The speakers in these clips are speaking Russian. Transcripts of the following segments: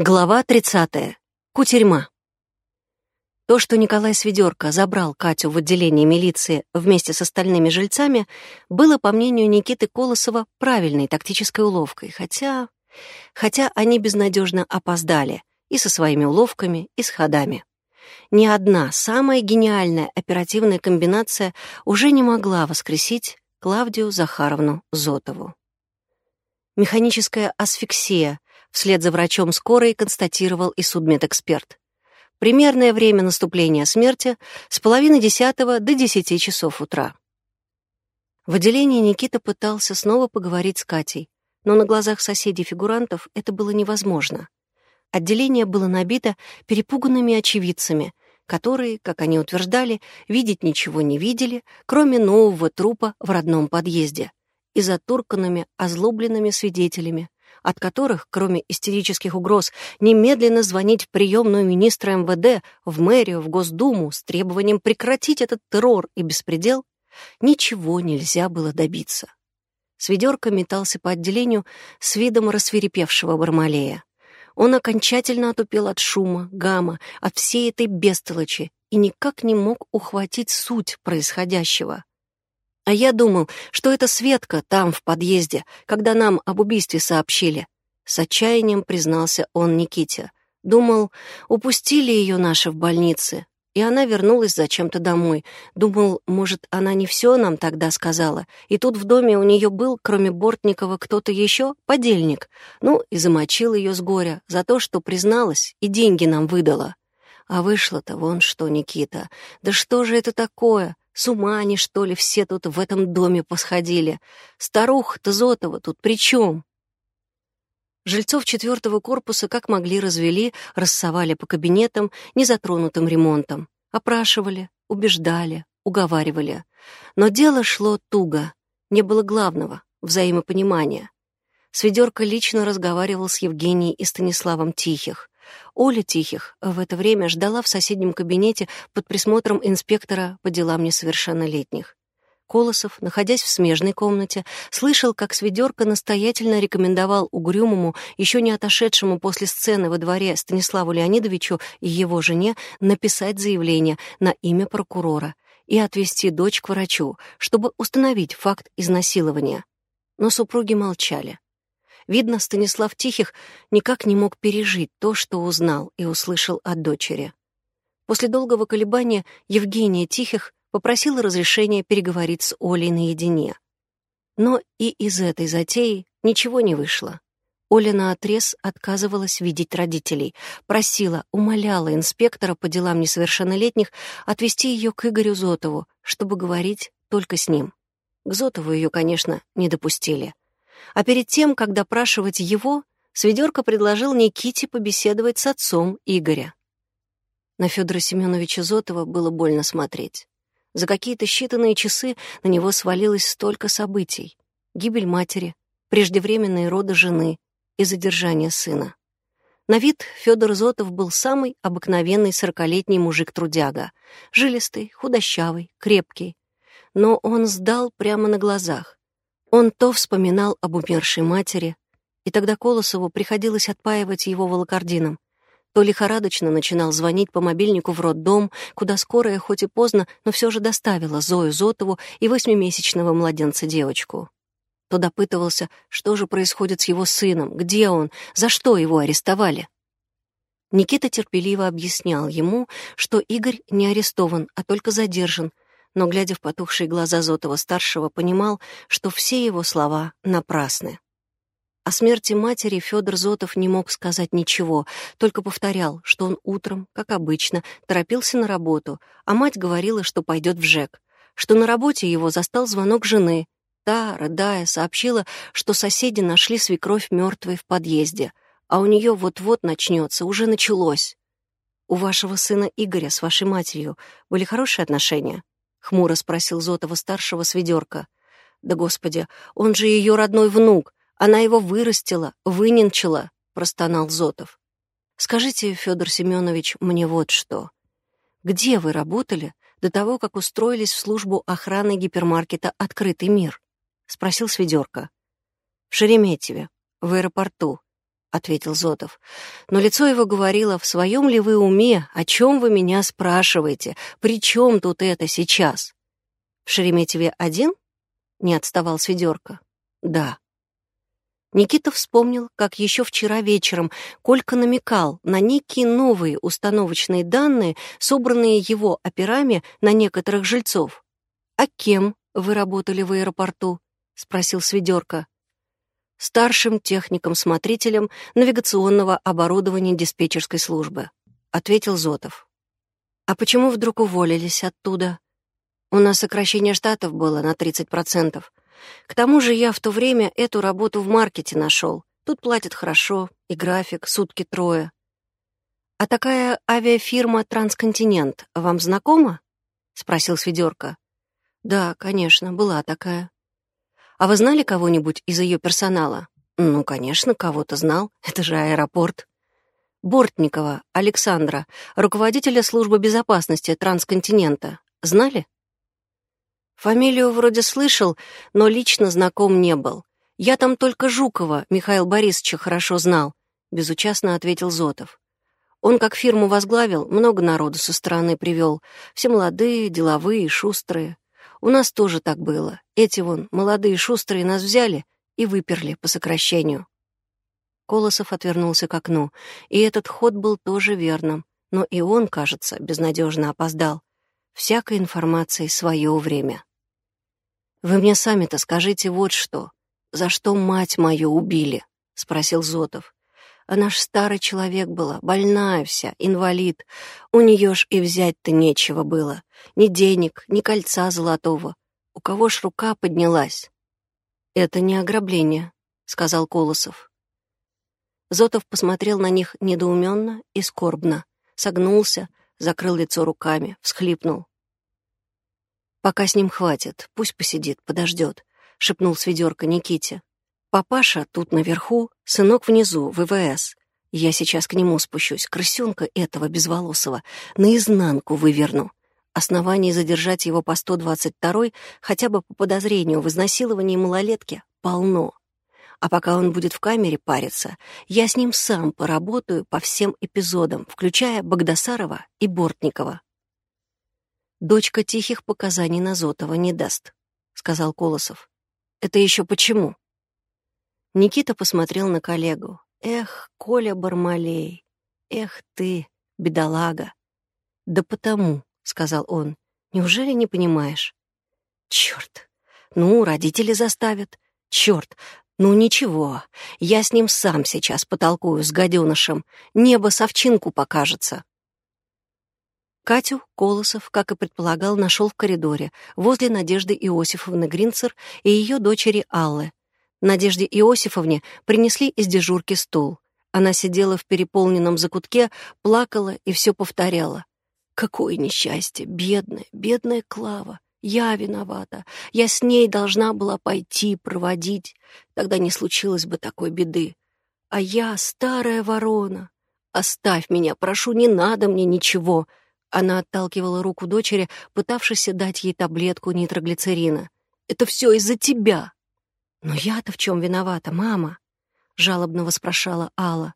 Глава 30. Кутерьма. То, что Николай Сведерко забрал Катю в отделение милиции вместе с остальными жильцами, было, по мнению Никиты Колосова, правильной тактической уловкой, хотя... Хотя они безнадежно опоздали и со своими уловками, и с ходами. Ни одна самая гениальная оперативная комбинация уже не могла воскресить Клавдию Захаровну Зотову. Механическая асфиксия — Вслед за врачом скорой констатировал и судмедэксперт. Примерное время наступления смерти с половины десятого до десяти часов утра. В отделении Никита пытался снова поговорить с Катей, но на глазах соседей-фигурантов это было невозможно. Отделение было набито перепуганными очевидцами, которые, как они утверждали, видеть ничего не видели, кроме нового трупа в родном подъезде, и затурканными, озлобленными свидетелями, от которых, кроме истерических угроз, немедленно звонить в приемную министра МВД, в мэрию, в Госдуму с требованием прекратить этот террор и беспредел, ничего нельзя было добиться. Сведерка метался по отделению с видом рассверепевшего Бармалея. Он окончательно отупел от шума, гамма, от всей этой бестолочи и никак не мог ухватить суть происходящего. А я думал, что это Светка там, в подъезде, когда нам об убийстве сообщили. С отчаянием признался он Никите. Думал, упустили ее наши в больнице, и она вернулась зачем-то домой. Думал, может, она не все нам тогда сказала. И тут в доме у нее был, кроме Бортникова, кто-то еще, подельник. Ну, и замочил ее с горя за то, что призналась и деньги нам выдала. А вышло-то вон что, Никита. Да что же это такое? С ума они, что ли, все тут в этом доме посходили? Старуха-то Зотова тут при чем? Жильцов четвертого корпуса как могли развели, рассовали по кабинетам, незатронутым ремонтом. Опрашивали, убеждали, уговаривали. Но дело шло туго. Не было главного — взаимопонимания. Сведерка лично разговаривал с Евгенией и Станиславом Тихих. Оля Тихих в это время ждала в соседнем кабинете под присмотром инспектора по делам несовершеннолетних. Колосов, находясь в смежной комнате, слышал, как Сведерка настоятельно рекомендовал угрюмому, еще не отошедшему после сцены во дворе Станиславу Леонидовичу и его жене написать заявление на имя прокурора и отвезти дочь к врачу, чтобы установить факт изнасилования. Но супруги молчали. Видно, Станислав Тихих никак не мог пережить то, что узнал и услышал от дочери. После долгого колебания Евгения Тихих попросила разрешения переговорить с Олей наедине. Но и из этой затеи ничего не вышло. Оля наотрез отказывалась видеть родителей, просила, умоляла инспектора по делам несовершеннолетних отвезти ее к Игорю Зотову, чтобы говорить только с ним. К Зотову ее, конечно, не допустили. А перед тем, как допрашивать его, Сведерка предложил Никите побеседовать с отцом Игоря. На Федора Семеновича Зотова было больно смотреть. За какие-то считанные часы на него свалилось столько событий. Гибель матери, преждевременные роды жены и задержание сына. На вид Федор Зотов был самый обыкновенный сорокалетний мужик-трудяга, жилистый, худощавый, крепкий. Но он сдал прямо на глазах. Он то вспоминал об умершей матери, и тогда Колосову приходилось отпаивать его волокордином, то лихорадочно начинал звонить по мобильнику в роддом, куда скорая, хоть и поздно, но все же доставила Зою Зотову и восьмимесячного младенца-девочку. То допытывался, что же происходит с его сыном, где он, за что его арестовали. Никита терпеливо объяснял ему, что Игорь не арестован, а только задержан, но, глядя в потухшие глаза Зотова-старшего, понимал, что все его слова напрасны. О смерти матери Федор Зотов не мог сказать ничего, только повторял, что он утром, как обычно, торопился на работу, а мать говорила, что пойдет в ЖЭК, что на работе его застал звонок жены. Та, рыдая, сообщила, что соседи нашли свекровь мертвой в подъезде, а у нее вот-вот начнется, уже началось. «У вашего сына Игоря с вашей матерью были хорошие отношения?» — хмуро спросил Зотова-старшего с ведерка. «Да, Господи, он же ее родной внук. Она его вырастила, выненчила», — простонал Зотов. «Скажите, Федор Семенович, мне вот что. Где вы работали до того, как устроились в службу охраны гипермаркета «Открытый мир»?» — спросил Сведерка. «В Шереметьеве, в аэропорту. — ответил Зотов. Но лицо его говорило, «В своем ли вы уме? О чем вы меня спрашиваете? При чем тут это сейчас?» «В Шереметьеве один?» — не отставал Сведерка. «Да». Никита вспомнил, как еще вчера вечером Колька намекал на некие новые установочные данные, собранные его операми на некоторых жильцов. «А кем вы работали в аэропорту?» — спросил Сведерка старшим техником-смотрителем навигационного оборудования диспетчерской службы», — ответил Зотов. «А почему вдруг уволились оттуда? У нас сокращение штатов было на 30%. К тому же я в то время эту работу в маркете нашел. Тут платят хорошо, и график, сутки трое. А такая авиафирма «Трансконтинент» вам знакома?» — спросил Сведерка. «Да, конечно, была такая», а вы знали кого-нибудь из ее персонала? Ну, конечно, кого-то знал. Это же аэропорт. Бортникова Александра, руководителя службы безопасности Трансконтинента. Знали? Фамилию вроде слышал, но лично знаком не был. Я там только Жукова Михаил Борисовича хорошо знал, безучастно ответил Зотов. Он как фирму возглавил, много народу со стороны привел. Все молодые, деловые, шустрые. У нас тоже так было. Эти вон, молодые шустрые, нас взяли и выперли по сокращению. Колосов отвернулся к окну, и этот ход был тоже верным, но и он, кажется, безнадежно опоздал. Всякой информации свое время. «Вы мне сами-то скажите вот что. За что мать мою убили?» — спросил Зотов. Она ж старый человек была, больная вся, инвалид. У нее ж и взять-то нечего было. Ни денег, ни кольца золотого. У кого ж рука поднялась? «Это не ограбление», — сказал Колосов. Зотов посмотрел на них недоуменно и скорбно, согнулся, закрыл лицо руками, всхлипнул. «Пока с ним хватит, пусть посидит, подождет», — шепнул с Никите. Папаша тут наверху, сынок внизу, ВВС. Я сейчас к нему спущусь, крысенка этого безволосого, наизнанку выверну. Оснований задержать его по 122-й, хотя бы по подозрению в изнасиловании малолетки, полно. А пока он будет в камере париться, я с ним сам поработаю по всем эпизодам, включая Богдасарова и Бортникова. «Дочка тихих показаний Назотова не даст», — сказал Колосов. «Это еще почему?» Никита посмотрел на коллегу. «Эх, Коля Бармалей, эх ты, бедолага!» «Да потому», — сказал он, — «неужели не понимаешь?» «Черт! Ну, родители заставят. Черт! Ну ничего, я с ним сам сейчас потолкую с гаденышем. Небо совчинку покажется». Катю Колосов, как и предполагал, нашел в коридоре возле Надежды Иосифовны Гринцер и ее дочери Аллы, Надежде Иосифовне принесли из дежурки стул. Она сидела в переполненном закутке, плакала и все повторяла. «Какое несчастье! Бедная, бедная Клава! Я виновата! Я с ней должна была пойти, проводить. Тогда не случилось бы такой беды. А я старая ворона. Оставь меня, прошу, не надо мне ничего!» Она отталкивала руку дочери, пытавшейся дать ей таблетку нитроглицерина. «Это все из-за тебя!» «Но я-то в чем виновата, мама?» — жалобно воспрошала Алла.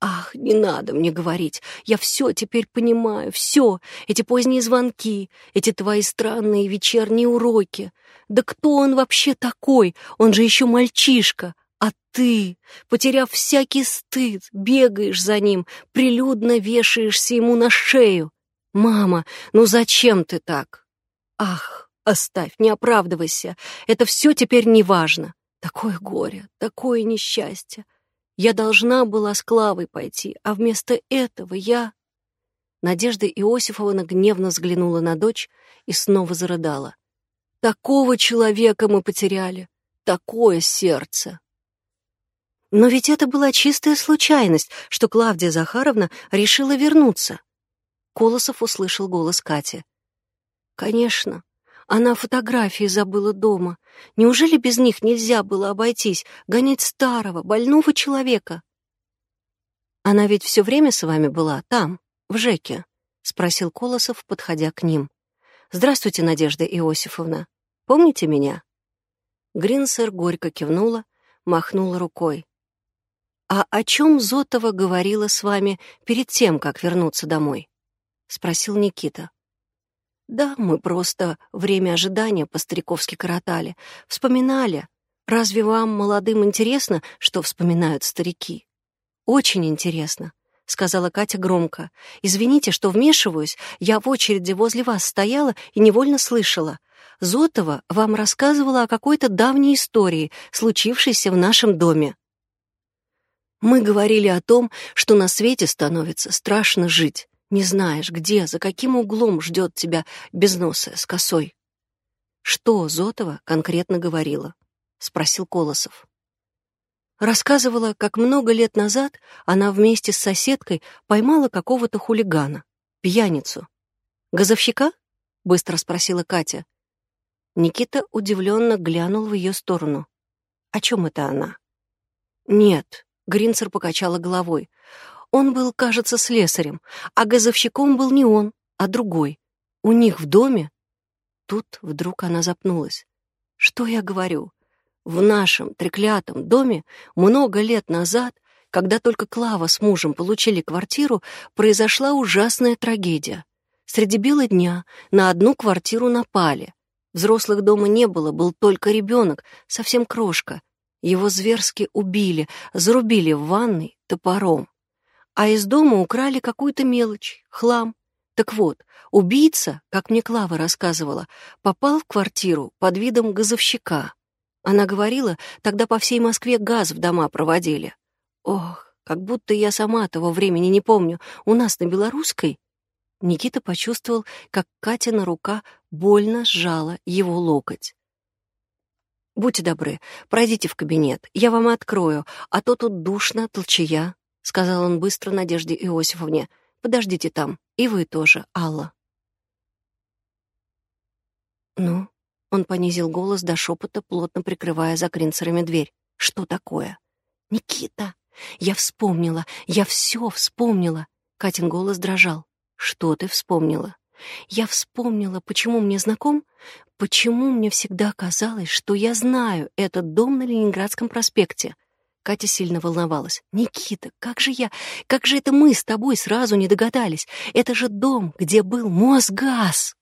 «Ах, не надо мне говорить. Я все теперь понимаю, все. Эти поздние звонки, эти твои странные вечерние уроки. Да кто он вообще такой? Он же еще мальчишка. А ты, потеряв всякий стыд, бегаешь за ним, прилюдно вешаешься ему на шею. Мама, ну зачем ты так? Ах, Оставь, не оправдывайся. Это все теперь не важно. Такое горе, такое несчастье. Я должна была с Клавой пойти, а вместо этого я... Надежда Иосифовна гневно взглянула на дочь и снова зарыдала. Такого человека мы потеряли, такое сердце. Но ведь это была чистая случайность, что Клавдия Захаровна решила вернуться. Колосов услышал голос Кати. Конечно, она фотографии забыла дома. Неужели без них нельзя было обойтись, гонять старого, больного человека? Она ведь все время с вами была там, в ЖЭКе, спросил Колосов, подходя к ним. Здравствуйте, Надежда Иосифовна. Помните меня? Гринсер горько кивнула, махнула рукой. «А о чем Зотова говорила с вами перед тем, как вернуться домой?» — спросил Никита. «Да, мы просто время ожидания по-стариковски коротали. Вспоминали. Разве вам, молодым, интересно, что вспоминают старики?» «Очень интересно», — сказала Катя громко. «Извините, что вмешиваюсь. Я в очереди возле вас стояла и невольно слышала. Зотова вам рассказывала о какой-то давней истории, случившейся в нашем доме. Мы говорили о том, что на свете становится страшно жить. Не знаешь, где, за каким углом ждет тебя безносая с косой. Что Зотова конкретно говорила? Спросил Колосов. Рассказывала, как много лет назад она вместе с соседкой поймала какого-то хулигана, пьяницу. «Газовщика?» — быстро спросила Катя. Никита удивленно глянул в ее сторону. «О чем это она?» «Нет», — Гринцер покачала головой. «Он был, кажется, слесарем, а газовщиком был не он, а другой. У них в доме...» Тут вдруг она запнулась. «Что я говорю? В нашем треклятом доме много лет назад, когда только Клава с мужем получили квартиру, произошла ужасная трагедия. Среди бела дня на одну квартиру напали — Взрослых дома не было, был только ребенок, совсем крошка. Его зверски убили, зарубили в ванной топором. А из дома украли какую-то мелочь, хлам. Так вот, убийца, как мне Клава рассказывала, попал в квартиру под видом газовщика. Она говорила, тогда по всей Москве газ в дома проводили. Ох, как будто я сама того времени не помню. У нас на Белорусской Никита почувствовал, как Катина рука больно сжала его локоть. «Будьте добры, пройдите в кабинет, я вам открою, а то тут душно, толчая», — сказал он быстро Надежде Иосифовне. «Подождите там, и вы тоже, Алла». «Ну?» — он понизил голос до шепота, плотно прикрывая за кринцерами дверь. «Что такое?» «Никита! Я вспомнила, я все вспомнила!» Катин голос дрожал. Что ты вспомнила? Я вспомнила, почему мне знаком, почему мне всегда казалось, что я знаю этот дом на Ленинградском проспекте. Катя сильно волновалась. «Никита, как же я, как же это мы с тобой сразу не догадались? Это же дом, где был Мосгаз!»